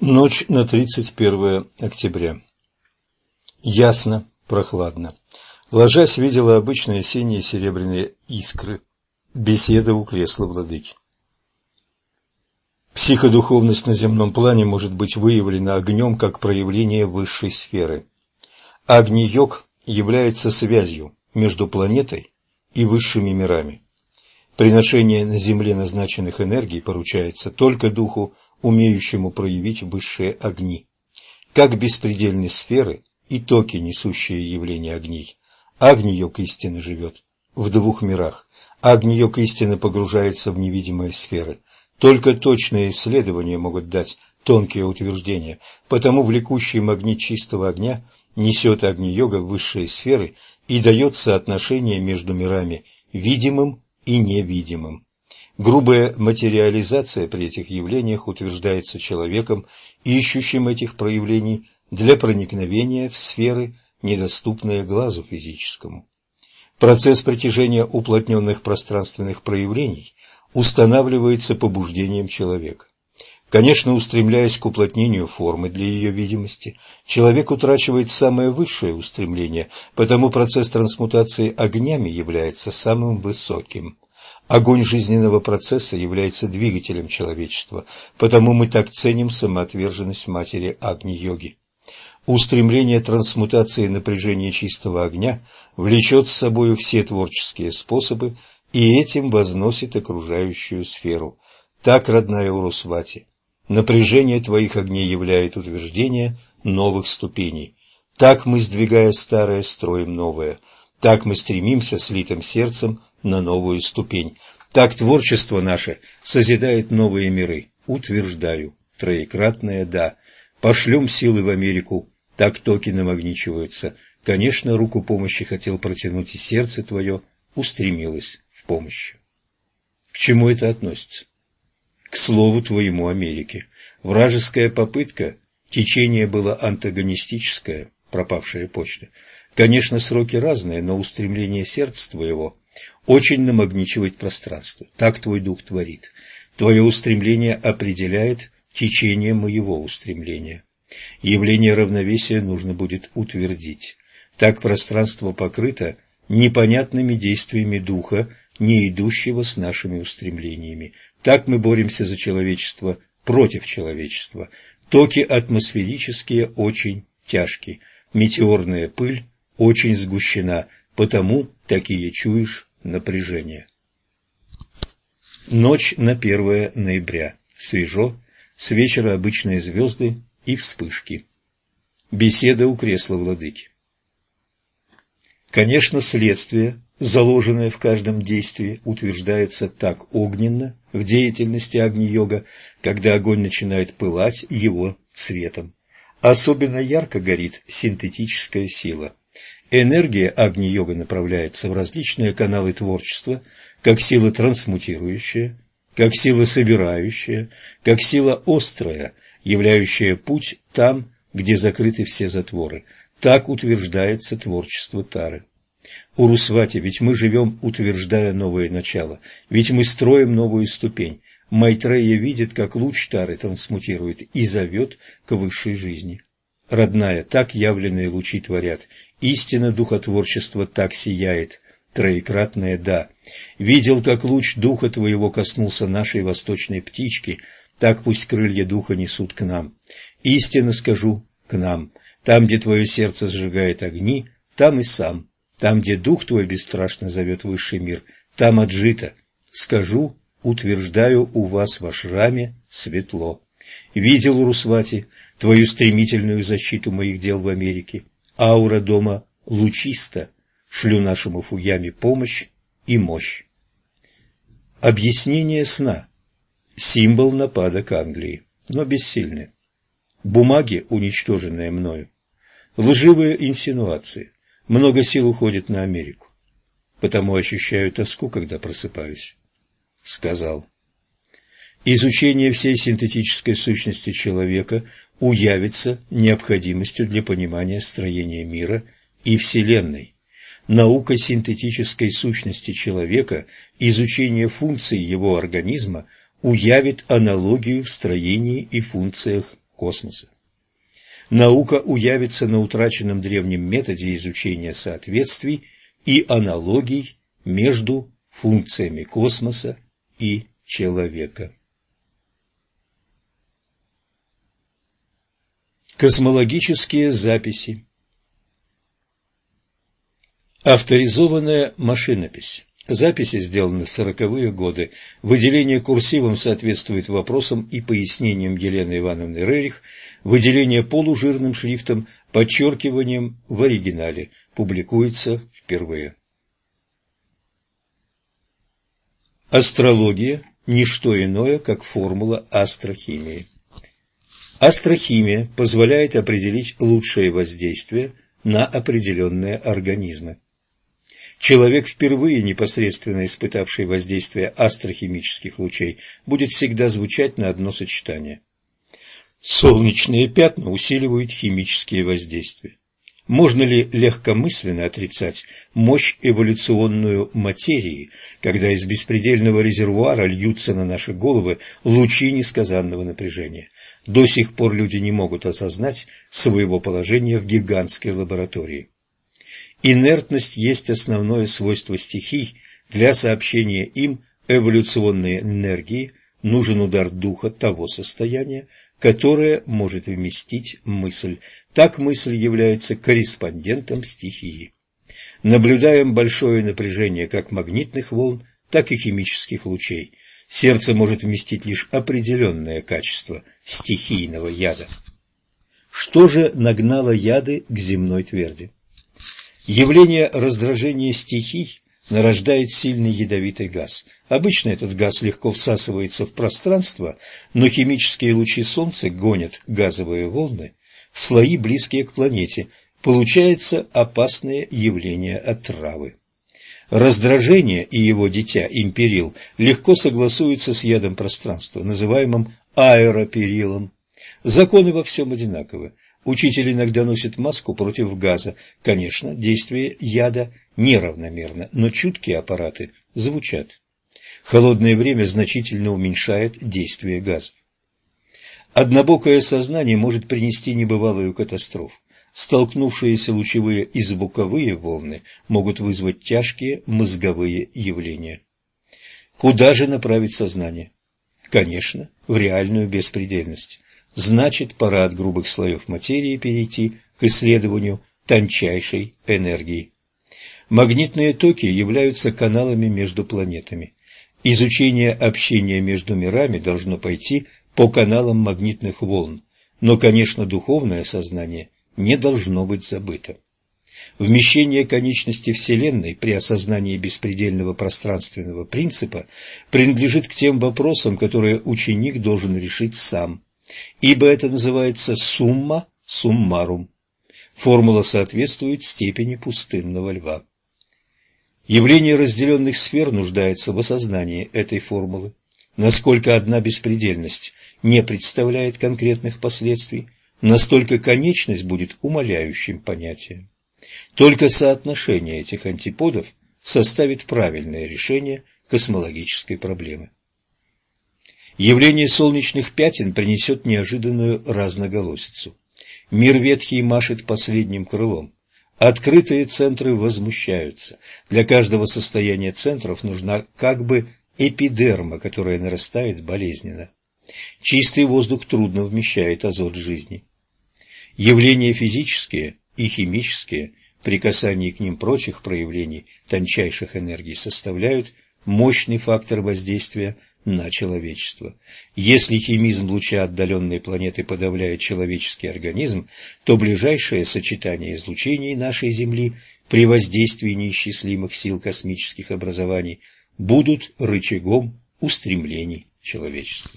Ночь на 31 октября. Ясно, прохладно. Ложась, видела обычные синие серебряные искры. Беседа у кресла владыки. Психодуховность на земном плане может быть выявлена огнем как проявление высшей сферы. Агни-йог является связью между планетой и высшими мирами. Приношение на Земле назначенных энергий поручается только духу умеющему проявить высшие огни. Как беспредельны сферы и токи, несущие явления огней. Агни-йог истины живет в двух мирах. Агни-йог истины погружается в невидимые сферы. Только точные исследования могут дать тонкие утверждения, потому влекущий магнит чистого огня несет агни-йога в высшие сферы и дает соотношение между мирами видимым и невидимым. Грубая материализация при этих явлениях утверждается человеком, ищущим этих проявлений для проникновения в сферы, недоступные глазу физическому. Процесс притяжения уплотненных пространственных проявлений устанавливается побуждением человека. Конечно, устремляясь к уплотнению формы для ее видимости, человек утрачивает самое высшее устремление, потому процесс трансмутации огнями является самым высоким. Огонь жизненного процесса является двигателем человечества, потому мы так ценим самоотверженность матери Агни-йоги. Устремление трансмутации напряжения чистого огня влечет с собой все творческие способы и этим возносит окружающую сферу. Так, родная Урусвати, напряжение твоих огней являет утверждение новых ступеней. Так мы, сдвигая старое, строим новое. Так мы стремимся слитым сердцем на новую ступень. Так творчество наше созидает новые миры. Утверждаю, троекратное «да». Пошлем силы в Америку, так токи намагничиваются. Конечно, руку помощи хотел протянуть, и сердце твое устремилось в помощь. К чему это относится? К слову твоему Америке. Вражеская попытка, течение было антагонистическое, пропавшая почта. Конечно, сроки разные, но устремление сердца твоего очень намагничивать пространство. Так твой дух творит. Твое устремление определяет течение моего устремления. Явление равновесия нужно будет утвердить. Так пространство покрыто непонятными действиями духа, не идущего с нашими устремлениями. Так мы боремся за человечество против человечества. Токи атмосферические очень тяжкие. Метеорная пыль очень сгущена, потому такие чуешь напряжение. Ночь на 1 ноября. Свежо. С вечера обычные звезды и вспышки. Беседа у кресла владыки. Конечно, следствие, заложенное в каждом действии, утверждается так огненно в деятельности Агни-йога, когда огонь начинает пылать его цветом. Особенно ярко горит синтетическая сила – Энергия Агни-йога направляется в различные каналы творчества, как сила трансмутирующая, как сила собирающая, как сила острая, являющая путь там, где закрыты все затворы. Так утверждается творчество Тары. Урусвати, ведь мы живем, утверждая новое начало, ведь мы строим новую ступень. Майтрея видит, как луч Тары трансмутирует и зовет к высшей жизни. Родная, так явленные лучи творят, Истина духотворчества так сияет, троекратное «да». Видел, как луч духа твоего коснулся нашей восточной птички, так пусть крылья духа несут к нам. Истинно скажу, к нам. Там, где твое сердце сжигает огни, там и сам. Там, где дух твой бесстрашно зовет высший мир, там отжито. Скажу, утверждаю у вас в ашраме светло. Видел, Русвати, твою стремительную защиту моих дел в Америке. Аура дома лучиста. Шлю нашему Фуяме помощь и мощь. Объяснение сна. Символ нападок Англии, но бессильны. Бумаги, уничтоженные мною. Лживые инсинуации. Много сил уходит на Америку. Потому ощущаю тоску, когда просыпаюсь. Сказал. Изучение всей синтетической сущности человека уявится необходимостью для понимания строения мира и Вселенной. Наука синтетической сущности человека, изучение функций его организма уявит аналогию в строении и функциях космоса. Наука уявится на утраченном древнем методе изучения соответствий и аналогий между функциями космоса и человека. Космологические записи Авторизованная машинопись Записи сделаны в сороковые годы. Выделение курсивом соответствует вопросам и пояснениям Елены Ивановны Рерих, выделение полужирным шрифтом, подчеркиванием в оригинале. Публикуется впервые. Астрология – ничто иное, как формула астрохимии. Астрохимия позволяет определить лучшее воздействие на определенные организмы. Человек, впервые непосредственно испытавший воздействие астрохимических лучей, будет всегда звучать на одно сочетание. Солнечные пятна усиливают химические воздействия. Можно ли легкомысленно отрицать мощь эволюционную материи, когда из беспредельного резервуара льются на наши головы лучи несказанного напряжения? До сих пор люди не могут осознать своего положения в гигантской лаборатории. Инертность есть основное свойство стихий. Для сообщения им эволюционной энергии нужен удар духа того состояния, которое может вместить мысль. Так мысль является корреспондентом стихии. Наблюдаем большое напряжение как магнитных волн, так и химических лучей. Сердце может вместить лишь определенное качество стихийного яда. Что же нагнало яды к земной тверди? Явление раздражения стихий нарождает сильный ядовитый газ. Обычно этот газ легко всасывается в пространство, но химические лучи Солнца гонят газовые волны в слои, близкие к планете. Получается опасное явление отравы. Раздражение и его дитя, империл, легко согласуются с ядом пространства, называемым аэроперилом. Законы во всем одинаковы. Учитель иногда носит маску против газа. Конечно, действие яда неравномерно, но чуткие аппараты звучат. Холодное время значительно уменьшает действие газов. Однобокое сознание может принести небывалую катастрофу. Столкнувшиеся лучевые и звуковые волны могут вызвать тяжкие мозговые явления. Куда же направить сознание? Конечно, в реальную беспредельность значит пора от грубых слоев материи перейти к исследованию тончайшей энергии. Магнитные токи являются каналами между планетами. Изучение общения между мирами должно пойти по каналам магнитных волн, но, конечно, духовное сознание не должно быть забыто. Вмещение конечности Вселенной при осознании беспредельного пространственного принципа принадлежит к тем вопросам, которые ученик должен решить сам ибо это называется сумма суммарум. Формула соответствует степени пустынного льва. Явление разделенных сфер нуждается в осознании этой формулы. Насколько одна беспредельность не представляет конкретных последствий, настолько конечность будет умаляющим понятием. Только соотношение этих антиподов составит правильное решение космологической проблемы. Явление солнечных пятен принесет неожиданную разноголосицу. Мир ветхий машет последним крылом. Открытые центры возмущаются. Для каждого состояния центров нужна как бы эпидерма, которая нарастает болезненно. Чистый воздух трудно вмещает азот жизни. Явления физические и химические, при касании к ним прочих проявлений тончайших энергий составляют мощный фактор воздействия на человечество. Если химизм луча отдаленной планеты подавляет человеческий организм, то ближайшее сочетание излучений нашей Земли при воздействии неисчислимых сил космических образований будут рычагом устремлений человечества.